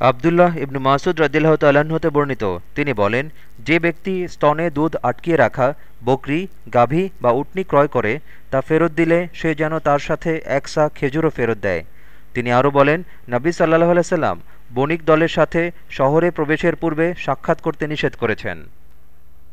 আবদুল্লাহ ইবনু মাসুদ রদিল্লাহ তাল্লাহতে হতে বর্ণিত। তিনি বলেন, যে ব্যক্তি স্তনে দুধ আটকিয়ে রাখা, বকরি, গাভী বা উটনি ক্রয় করে, তা ফেরত দিলে সে যেন তার সাথে একসা খেজুরও ফেরত দেয়। তিনি আরও বলেন, নবী সাল্লাহ আলাইসাল্লাম বণিক দলের সাথে শহরে প্রবেশের পূর্বে সাক্ষাৎ করতে নিষেধ করেছেন।